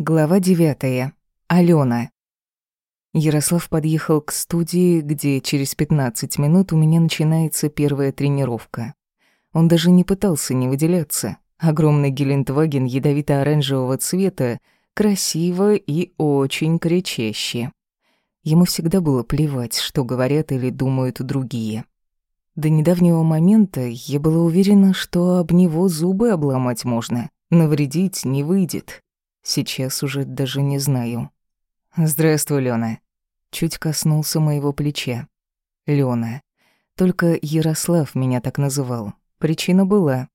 Глава девятая. Алена. Ярослав подъехал к студии, где через 15 минут у меня начинается первая тренировка. Он даже не пытался не выделяться. Огромный Гелендваген ядовито-оранжевого цвета, красиво и очень кричаще. Ему всегда было плевать, что говорят или думают другие. До недавнего момента я была уверена, что об него зубы обломать можно, навредить не выйдет. Сейчас уже даже не знаю. «Здравствуй, Лёна». Чуть коснулся моего плеча. Лёна. Только Ярослав меня так называл. Причина была.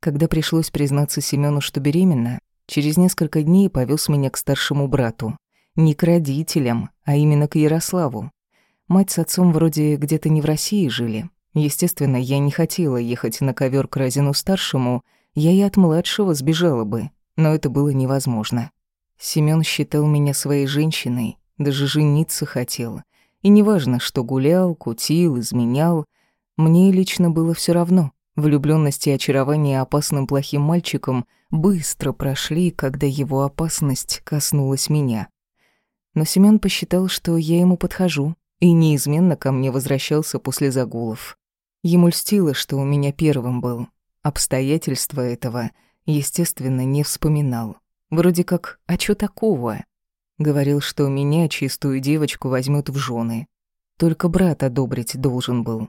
Когда пришлось признаться Семёну, что беременна, через несколько дней повез меня к старшему брату. Не к родителям, а именно к Ярославу. Мать с отцом вроде где-то не в России жили. Естественно, я не хотела ехать на ковер к Разину-старшему, я и от младшего сбежала бы но это было невозможно. Семён считал меня своей женщиной, даже жениться хотел. И неважно, что гулял, кутил, изменял, мне лично было все равно. Влюблённость и очарование опасным плохим мальчиком быстро прошли, когда его опасность коснулась меня. Но Семён посчитал, что я ему подхожу, и неизменно ко мне возвращался после загулов. Ему льстило, что у меня первым был. Обстоятельства этого естественно, не вспоминал. Вроде как, а чё такого? Говорил, что меня, чистую девочку, возьмут в жены. Только брат одобрить должен был.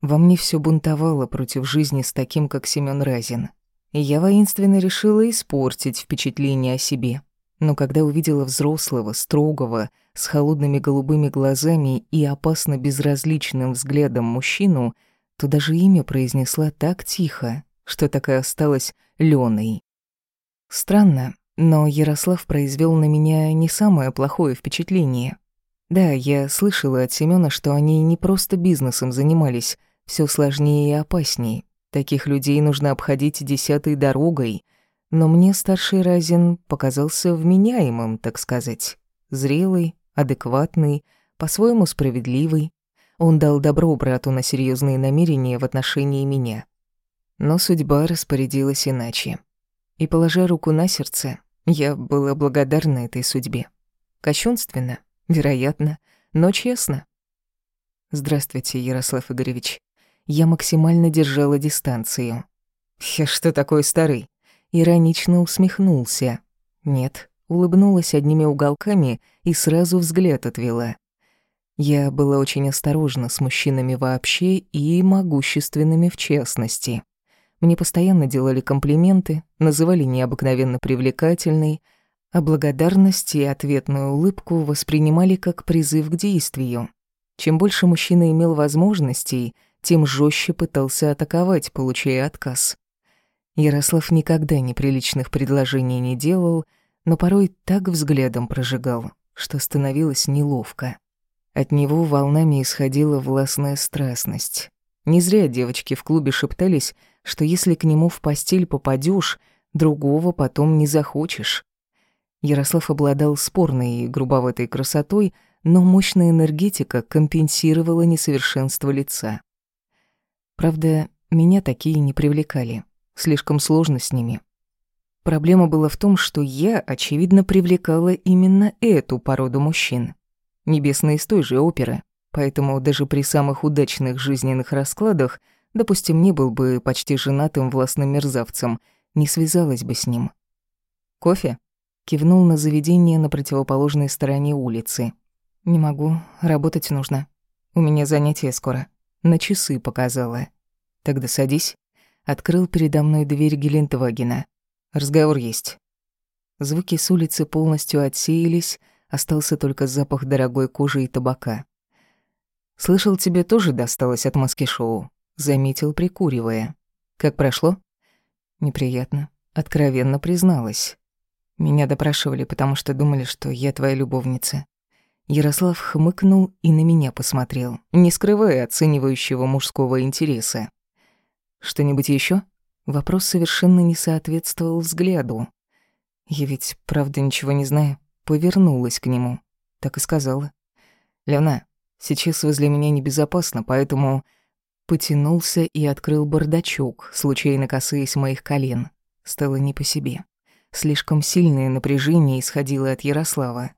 Во мне все бунтовало против жизни с таким, как Семён Разин. И я воинственно решила испортить впечатление о себе. Но когда увидела взрослого, строгого, с холодными голубыми глазами и опасно безразличным взглядом мужчину, то даже имя произнесла так тихо, что так и осталась Леной. Странно, но Ярослав произвел на меня не самое плохое впечатление. Да, я слышала от Семёна, что они не просто бизнесом занимались, все сложнее и опаснее. Таких людей нужно обходить десятой дорогой. Но мне старший Разин показался вменяемым, так сказать. Зрелый, адекватный, по-своему справедливый. Он дал добро брату на серьезные намерения в отношении меня. Но судьба распорядилась иначе. И, положа руку на сердце, я была благодарна этой судьбе. Кощунственно, вероятно, но честно. Здравствуйте, Ярослав Игоревич. Я максимально держала дистанцию. Я что такой старый? Иронично усмехнулся. Нет, улыбнулась одними уголками и сразу взгляд отвела. Я была очень осторожна с мужчинами вообще и могущественными в частности. Мне постоянно делали комплименты, называли необыкновенно привлекательной, а благодарность и ответную улыбку воспринимали как призыв к действию. Чем больше мужчина имел возможностей, тем жестче пытался атаковать, получая отказ. Ярослав никогда неприличных предложений не делал, но порой так взглядом прожигал, что становилось неловко. От него волнами исходила властная страстность. Не зря девочки в клубе шептались, что если к нему в постель попадешь, другого потом не захочешь. Ярослав обладал спорной и грубоватой красотой, но мощная энергетика компенсировала несовершенство лица. Правда, меня такие не привлекали. Слишком сложно с ними. Проблема была в том, что я, очевидно, привлекала именно эту породу мужчин. Небесные из той же оперы. Поэтому даже при самых удачных жизненных раскладах – Допустим, не был бы почти женатым властным мерзавцем, не связалась бы с ним. «Кофе?» — кивнул на заведение на противоположной стороне улицы. «Не могу, работать нужно. У меня занятие скоро». На часы показала. «Тогда садись». Открыл передо мной дверь Гелендвагена. «Разговор есть». Звуки с улицы полностью отсеялись, остался только запах дорогой кожи и табака. «Слышал, тебе тоже досталось от маски-шоу?» заметил, прикуривая. «Как прошло?» «Неприятно», — откровенно призналась. «Меня допрашивали, потому что думали, что я твоя любовница». Ярослав хмыкнул и на меня посмотрел, не скрывая оценивающего мужского интереса. «Что-нибудь еще? Вопрос совершенно не соответствовал взгляду. Я ведь, правда, ничего не знаю. Повернулась к нему. Так и сказала. «Лена, сейчас возле меня небезопасно, поэтому Потянулся и открыл бардачок, случайно касаясь моих колен. Стало не по себе. Слишком сильное напряжение исходило от Ярослава.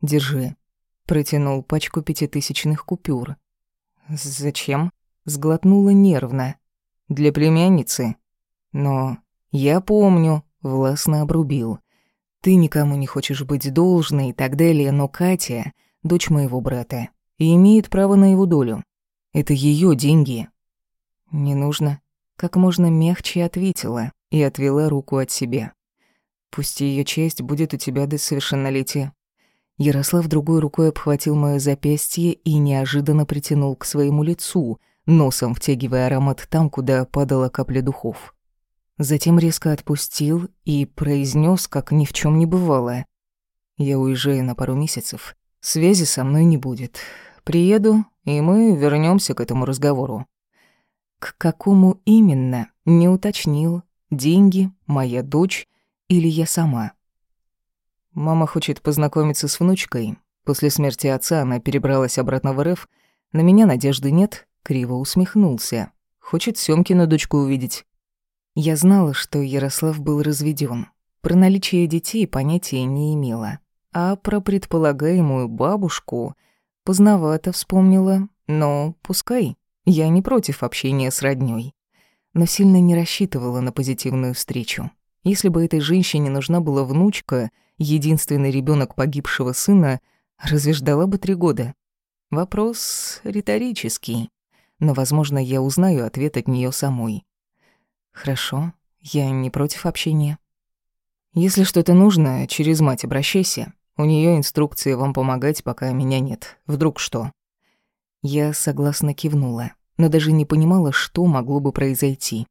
«Держи», — протянул пачку пятитысячных купюр. «Зачем?» — сглотнула нервно. «Для племянницы». «Но я помню», — властно обрубил. «Ты никому не хочешь быть должной и так далее, но Катя — дочь моего брата и имеет право на его долю. Это ее деньги». «Не нужно», — как можно мягче ответила и отвела руку от себя. «Пусть ее честь будет у тебя до совершеннолетия». Ярослав другой рукой обхватил моё запястье и неожиданно притянул к своему лицу, носом втягивая аромат там, куда падала капля духов. Затем резко отпустил и произнес, как ни в чем не бывало. «Я уезжаю на пару месяцев. Связи со мной не будет. Приеду, и мы вернемся к этому разговору». К какому именно, не уточнил. Деньги, моя дочь или я сама. Мама хочет познакомиться с внучкой. После смерти отца она перебралась обратно в РФ. На меня надежды нет, криво усмехнулся. Хочет Сёмкину дочку увидеть. Я знала, что Ярослав был разведён. Про наличие детей понятия не имела. А про предполагаемую бабушку поздновато вспомнила, но пускай. Я не против общения с роднёй. Но сильно не рассчитывала на позитивную встречу. Если бы этой женщине нужна была внучка, единственный ребенок погибшего сына, разве ждала бы три года? Вопрос риторический, но, возможно, я узнаю ответ от нее самой. Хорошо, я не против общения. Если что-то нужно, через мать обращайся. У нее инструкции вам помогать, пока меня нет. Вдруг что? Я согласно кивнула, но даже не понимала, что могло бы произойти.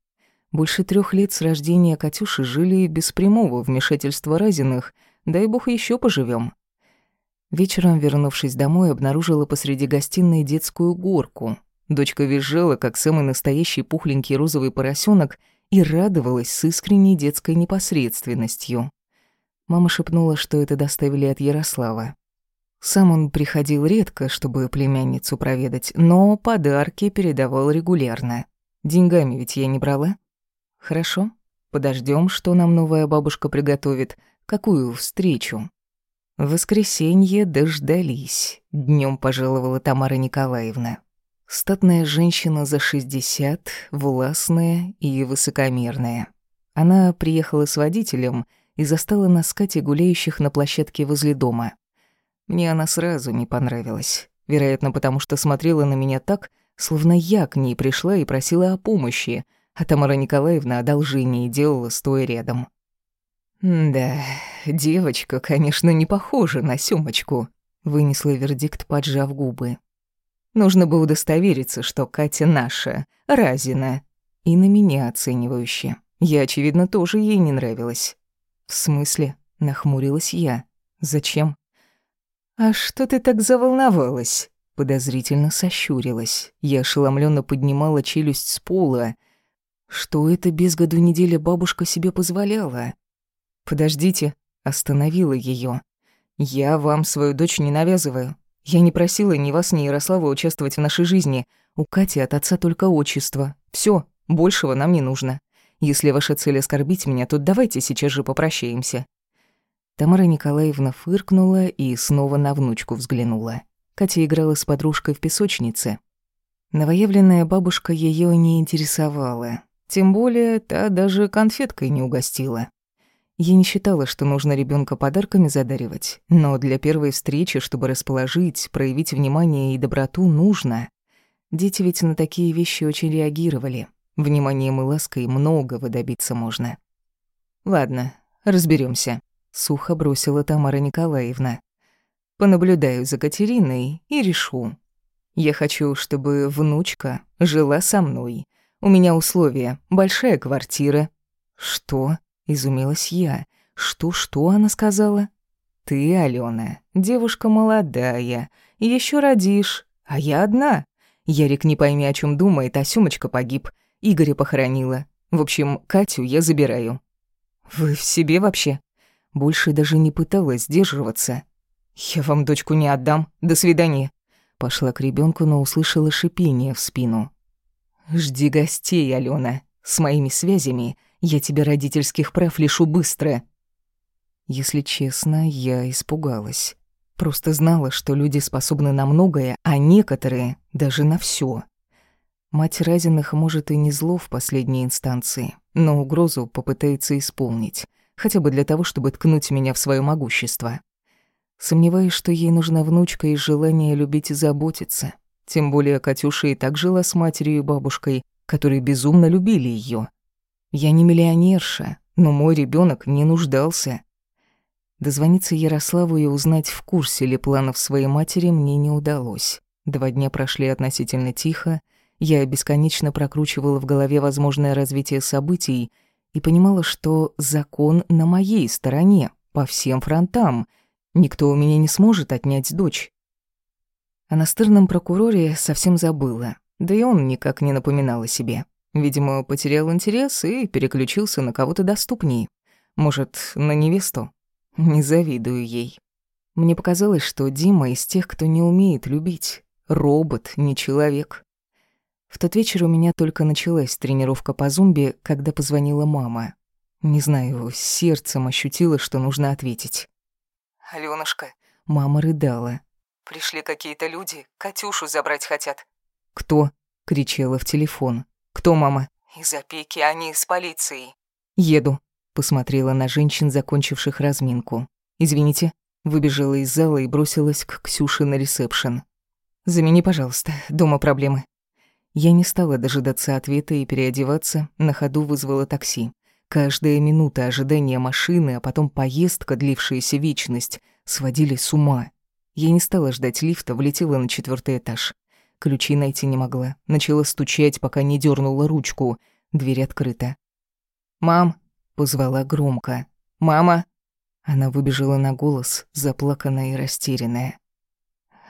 Больше трех лет с рождения Катюши жили без прямого вмешательства Разиных, дай бог еще поживем. Вечером, вернувшись домой, обнаружила посреди гостиной детскую горку, Дочка визжала, как самый настоящий пухленький розовый поросенок, и радовалась с искренней детской непосредственностью. Мама шепнула, что это доставили от Ярослава. Сам он приходил редко, чтобы племянницу проведать, но подарки передавал регулярно. Деньгами ведь я не брала. Хорошо, подождем, что нам новая бабушка приготовит, какую встречу. В воскресенье дождались, днем пожаловала Тамара Николаевна. Статная женщина за 60, властная и высокомерная. Она приехала с водителем и застала нас с Катей гуляющих на площадке возле дома. Мне она сразу не понравилась. Вероятно, потому что смотрела на меня так, словно я к ней пришла и просила о помощи, а Тамара Николаевна одолжение делала, стоя рядом. «Да, девочка, конечно, не похожа на Сёмочку», — вынесла вердикт, поджав губы. Нужно бы удостовериться, что Катя наша, Разина. И на меня оценивающе. Я, очевидно, тоже ей не нравилась. В смысле? Нахмурилась я. Зачем? А что ты так заволновалась? Подозрительно сощурилась. Я ошеломленно поднимала челюсть с пола. Что это без году неделя бабушка себе позволяла? Подождите, остановила ее. Я вам свою дочь не навязываю. Я не просила ни вас, ни Ярослава участвовать в нашей жизни. У Кати от отца только отчество. Все, большего нам не нужно. Если ваша цель оскорбить меня, то давайте сейчас же попрощаемся». Тамара Николаевна фыркнула и снова на внучку взглянула. Катя играла с подружкой в песочнице. Новоявленная бабушка ее не интересовала. Тем более, та даже конфеткой не угостила. Я не считала, что нужно ребенка подарками задаривать, но для первой встречи, чтобы расположить, проявить внимание и доброту, нужно. Дети ведь на такие вещи очень реагировали. Вниманием и лаской многого добиться можно. «Ладно, разберемся, сухо бросила Тамара Николаевна. «Понаблюдаю за Катериной и решу. Я хочу, чтобы внучка жила со мной. У меня условия — большая квартира». «Что?» Изумилась я. Что-что она сказала? Ты, Алена, девушка молодая, еще родишь, а я одна. Ярик не пойми, о чем думает, а Сёмочка погиб. Игоря похоронила. В общем, Катю я забираю. Вы в себе вообще? Больше даже не пыталась сдерживаться. Я вам дочку не отдам. До свидания. Пошла к ребенку, но услышала шипение в спину. Жди гостей, Алена. С моими связями я тебе родительских прав лишу быстро. Если честно, я испугалась. Просто знала, что люди способны на многое, а некоторые даже на все. Мать Разиных может и не зло в последней инстанции, но угрозу попытается исполнить, хотя бы для того, чтобы ткнуть меня в свое могущество. Сомневаюсь, что ей нужна внучка и желание любить и заботиться. Тем более Катюша и так жила с матерью и бабушкой, которые безумно любили ее. Я не миллионерша, но мой ребенок не нуждался. Дозвониться Ярославу и узнать, в курсе ли планов своей матери, мне не удалось. Два дня прошли относительно тихо, я бесконечно прокручивала в голове возможное развитие событий и понимала, что закон на моей стороне, по всем фронтам. Никто у меня не сможет отнять дочь. О настырном прокуроре совсем забыла, да и он никак не напоминал о себе. Видимо, потерял интерес и переключился на кого-то доступней. Может, на невесту? Не завидую ей. Мне показалось, что Дима из тех, кто не умеет любить. Робот, не человек. В тот вечер у меня только началась тренировка по зумби, когда позвонила мама. Не знаю, сердцем ощутила, что нужно ответить. «Алёнушка». Мама рыдала. «Пришли какие-то люди, Катюшу забрать хотят». «Кто?» — кричала в телефон. «Кто, мама?» «Из опеки, они с полицией». «Еду», Посмотрела на женщин, закончивших разминку. «Извините». Выбежала из зала и бросилась к Ксюше на ресепшн. «Замени, пожалуйста, дома проблемы». Я не стала дожидаться ответа и переодеваться, на ходу вызвала такси. Каждая минута ожидания машины, а потом поездка, длившаяся вечность, сводили с ума. Я не стала ждать лифта, влетела на четвертый этаж. Ключи найти не могла. Начала стучать, пока не дернула ручку. Дверь открыта. «Мам, Позвала громко. «Мама!» Она выбежала на голос, заплаканная и растерянная.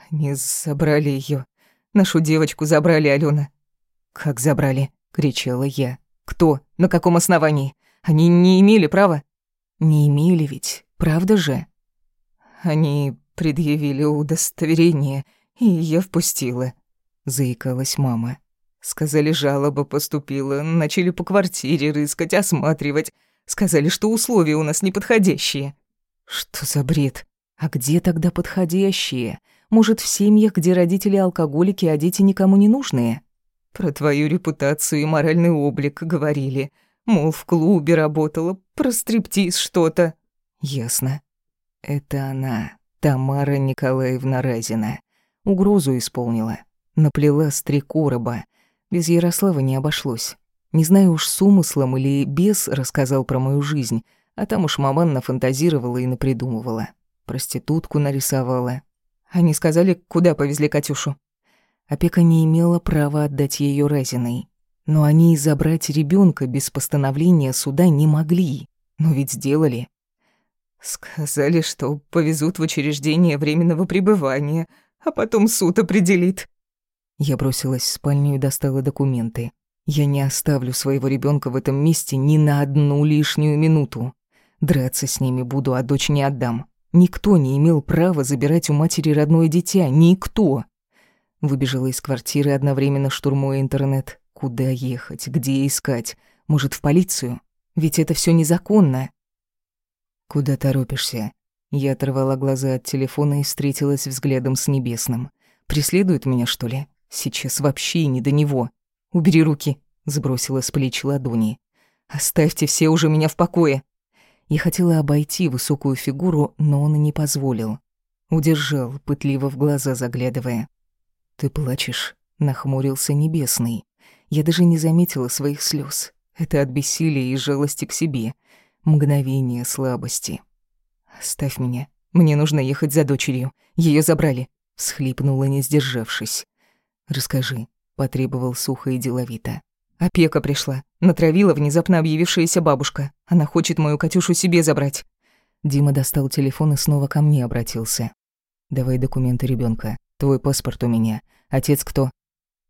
«Они забрали ее. Нашу девочку забрали, Алена. «Как забрали?» — кричала я. «Кто? На каком основании? Они не имели права?» «Не имели ведь, правда же?» «Они предъявили удостоверение, и я впустила», — заикалась мама. «Сказали, жалоба поступила, начали по квартире рыскать, осматривать. Сказали, что условия у нас неподходящие». «Что за бред? А где тогда подходящие? Может, в семьях, где родители алкоголики, а дети никому не нужные?» «Про твою репутацию и моральный облик говорили. Мол, в клубе работала, про стриптиз что-то». «Ясно. Это она, Тамара Николаевна Разина. Угрозу исполнила. Наплела с три короба. Без Ярослава не обошлось. Не знаю уж с умыслом или без рассказал про мою жизнь, а там уж маман нафантазировала и напридумывала. Проститутку нарисовала. Они сказали, куда повезли Катюшу. Опека не имела права отдать ее Разиной. Но они и забрать ребенка без постановления суда не могли. Но ведь сделали. Сказали, что повезут в учреждение временного пребывания, а потом суд определит. Я бросилась в спальню и достала документы. Я не оставлю своего ребенка в этом месте ни на одну лишнюю минуту. Драться с ними буду, а дочь не отдам. Никто не имел права забирать у матери родное дитя. Никто. Выбежала из квартиры, одновременно штурмуя интернет. Куда ехать? Где искать? Может, в полицию? Ведь это все незаконно. Куда торопишься? Я оторвала глаза от телефона и встретилась взглядом с небесным. Преследует меня, что ли? Сейчас вообще не до него. «Убери руки», — сбросила с плеч ладони. «Оставьте все уже меня в покое». Я хотела обойти высокую фигуру, но он не позволил. Удержал, пытливо в глаза заглядывая. «Ты плачешь?» — нахмурился Небесный. Я даже не заметила своих слез. Это от бессилия и жалости к себе. Мгновение слабости. «Оставь меня. Мне нужно ехать за дочерью. Ее забрали», — всхлипнула, не сдержавшись. «Расскажи, потребовал сухо и деловито. Опека пришла. Натравила внезапно объявившаяся бабушка. Она хочет мою Катюшу себе забрать. Дима достал телефон и снова ко мне обратился. «Давай документы ребенка. Твой паспорт у меня. Отец кто?»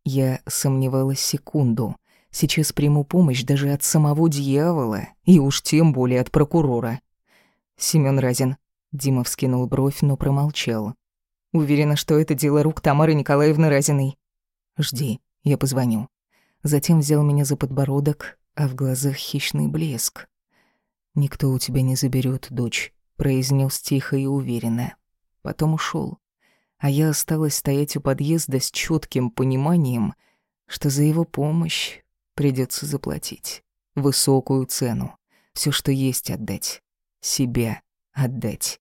Я сомневалась секунду. Сейчас приму помощь даже от самого дьявола, и уж тем более от прокурора. Семён Разин. Дима вскинул бровь, но промолчал. Уверена, что это дело рук Тамары Николаевны Разиной. Жди, я позвоню. Затем взял меня за подбородок, а в глазах хищный блеск. Никто у тебя не заберет, дочь. произнес тихо и уверенно. Потом ушел, а я осталась стоять у подъезда с четким пониманием, что за его помощь придется заплатить высокую цену, все, что есть отдать, себя отдать.